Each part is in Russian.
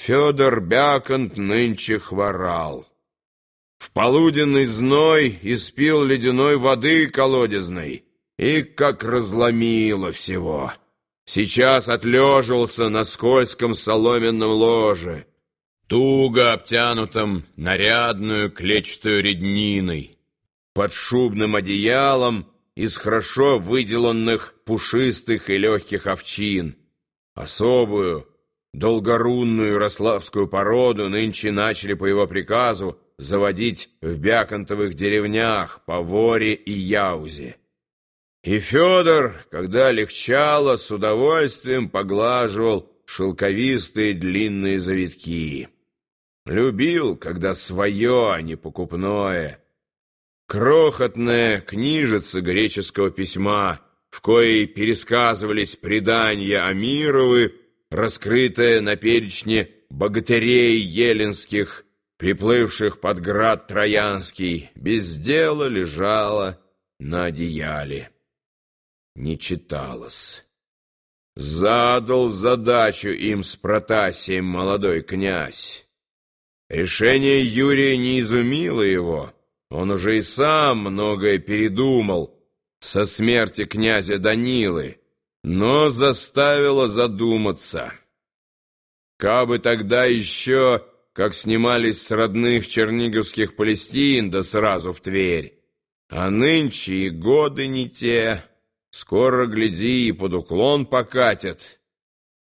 Федор Бяконт нынче хворал. В полуденный зной испил ледяной воды колодезной, и как разломило всего. Сейчас отлеживался на скользком соломенном ложе, туго обтянутом нарядную клетчатую редниной, под шубным одеялом из хорошо выделанных пушистых и легких овчин. Особую, долгорунную ярославскую породу нынче начали по его приказу заводить в бяконтовых деревнях по Воре и Яузе. И Федор, когда легчало, с удовольствием поглаживал шелковистые длинные завитки. Любил, когда свое, а не покупное. Крохотная книжица греческого письма, в коей пересказывались предания Амировы, раскрытая на перечне богатырей еленских, приплывших под град Троянский, без дела лежала на одеяле не читалось. Задал задачу им с Протасием молодой князь. Решение Юрия не изумило его. Он уже и сам многое передумал со смерти князя Данилы, но заставило задуматься. Кабы тогда еще, как снимались с родных черниговских Палестин, да сразу в Тверь, а нынче и годы не те... Скоро, гляди, и под уклон покатят.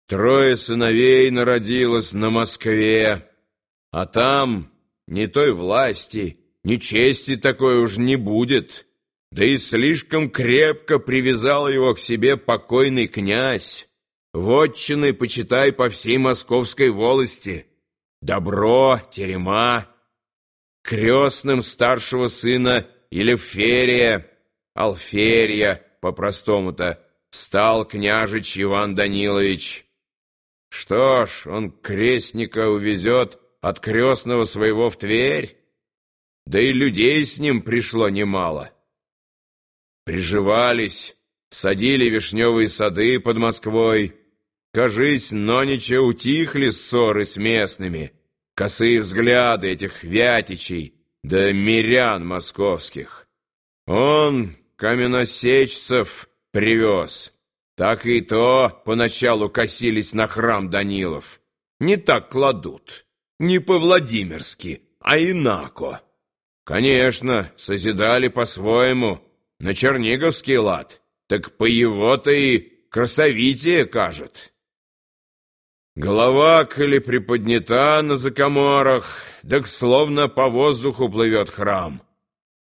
Трое сыновей народилось на Москве, а там ни той власти, ни чести такой уж не будет. Да и слишком крепко привязал его к себе покойный князь. Вотчины, почитай, по всей московской волости. Добро, терема. Крестным старшего сына Елеферия, Алферия, по-простому-то, стал княжич Иван Данилович. Что ж, он крестника увезет от крестного своего в Тверь, да и людей с ним пришло немало. Приживались, садили вишневые сады под Москвой, кажись, но ничего утихли ссоры с местными, косые взгляды этих вятичей да мирян московских. Он каменосечцев привез. Так и то поначалу косились на храм Данилов. Не так кладут, не по-владимирски, а инако. Конечно, созидали по-своему, на черниговский лад, так по его-то и красовитее кажет. Голова, коли приподнята на закоморах, так словно по воздуху плывет храм.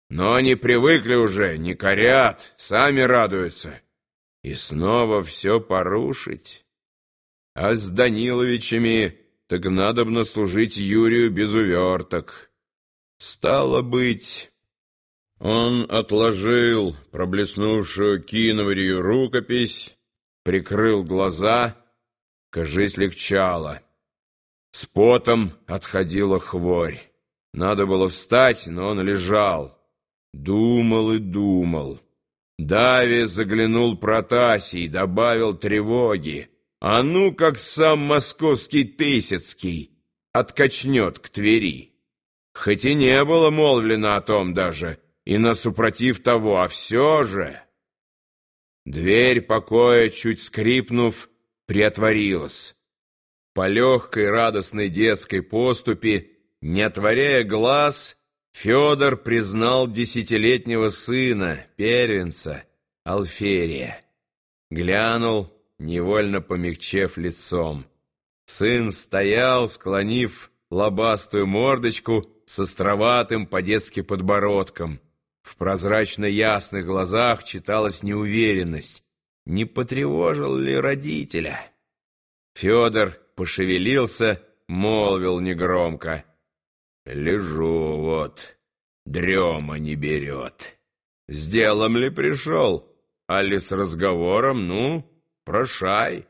Но они привыкли уже, не корят, сами радуются. И снова все порушить. А с Даниловичами так надобно служить Юрию без уверток. Стало быть... Он отложил проблеснувшую киноварью рукопись, прикрыл глаза, кажись, легчало. С потом отходила хворь. Надо было встать, но он лежал. Думал и думал. Даве заглянул Протасий, добавил тревоги. А ну, как сам московский Тысяцкий откачнет к Твери. Хоть и не было молвлено о том даже, и на супротив того, а все же... Дверь покоя, чуть скрипнув, приотворилась. По легкой радостной детской поступи, не отворяя глаз, Федор признал десятилетнего сына, первенца, Алферия. Глянул, невольно помягчев лицом. Сын стоял, склонив лобастую мордочку с островатым по-детски подбородком. В прозрачно-ясных глазах читалась неуверенность. Не потревожил ли родителя? Федор пошевелился, молвил негромко — Лежу вот, дрема не берет. С делом ли пришел? Али с разговором? Ну, прошай.